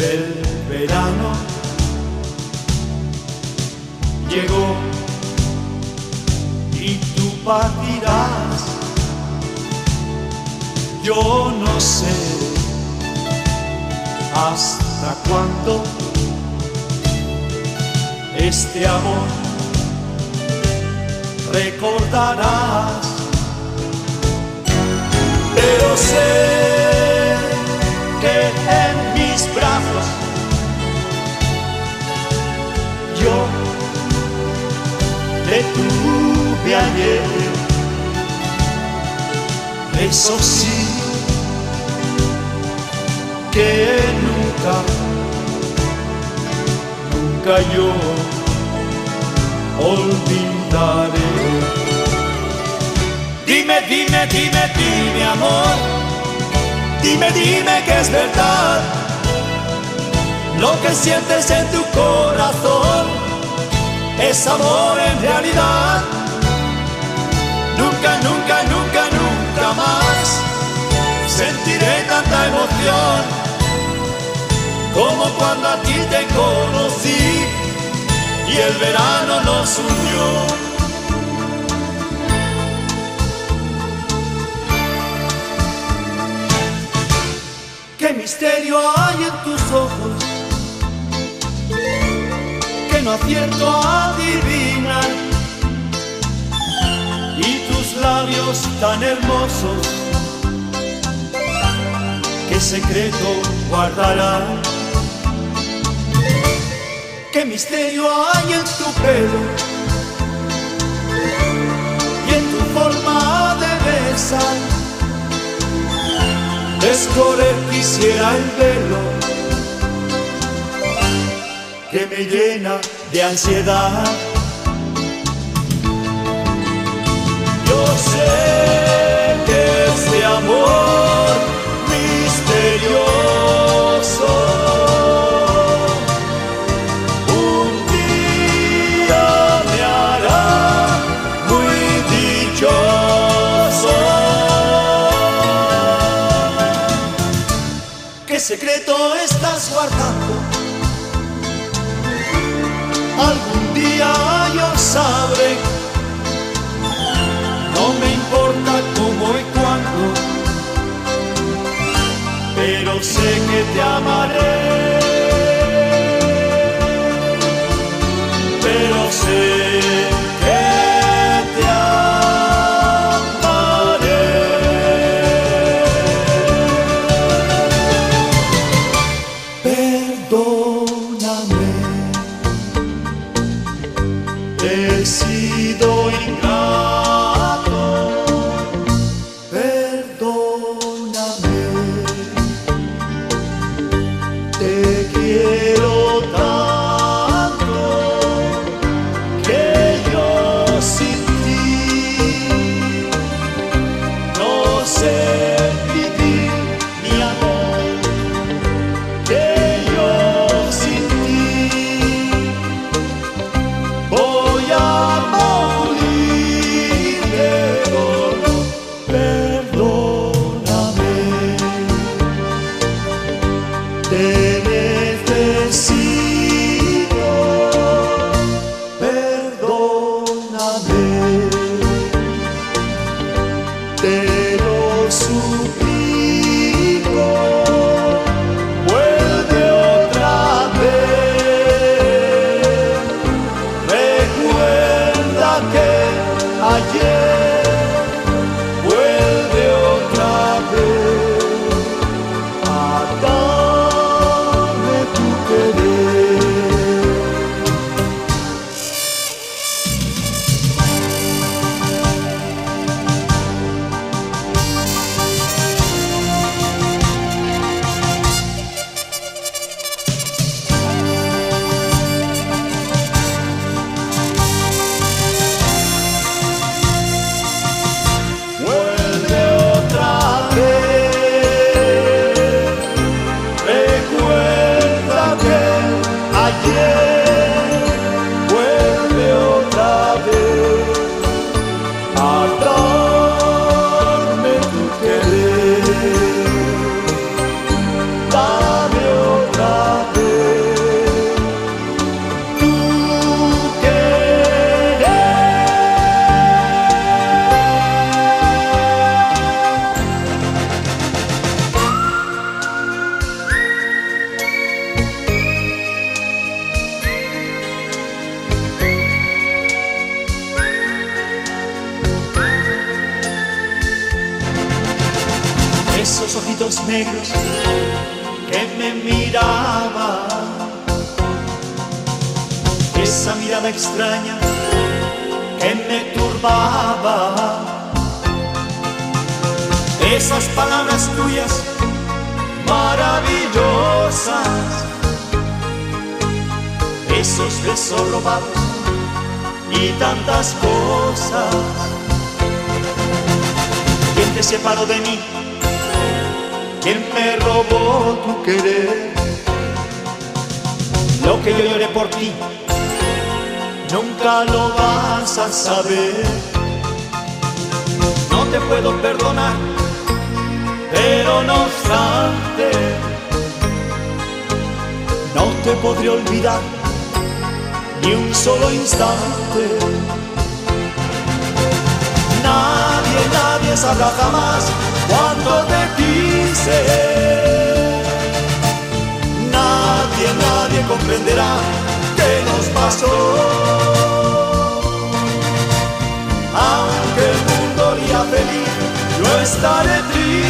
del verano llegó y tú partirás. Yo no sé hasta cuándo este amor recordarás, tuve ayer. Eso sí, que nunca, nunca yo olvidaré. Dime, dime, dime, dime, amor. Dime, dime que es verdad lo que sientes en tu corazón. Es amor en realidad. Tanta emoción como cuando a ti te conocí y el verano nos unió. ¿Qué misterio hay en tus ojos que no acierto a adivinar? Y tus labios tan hermosos, ¿qué secreto guardarán? ¿Qué misterio hay en tu pelo y en tu forma de besar? Descorrer quisiera el velo que me llena de ansiedad. Guardando? Algún día yo sabré. No me importa cómo y cuándo, pero sé que te lo. Negros que me miraba. Esa mirada extraña que me turbaba. Esas palabras tuyas maravillosas. Esos besos robados y tantas cosas. ¿Quién te separó de mí? ¿Quién me robó tu querer? Lo que yo lloré por ti, nunca lo vas a saber. No te puedo perdonar, pero no obstante, no te podré olvidar ni un solo instante. Nadie, nadie sabrá jamás cuánto te quise. Comprenderá qué nos pasó. Aunque el mundo ría feliz, yo estaré triste.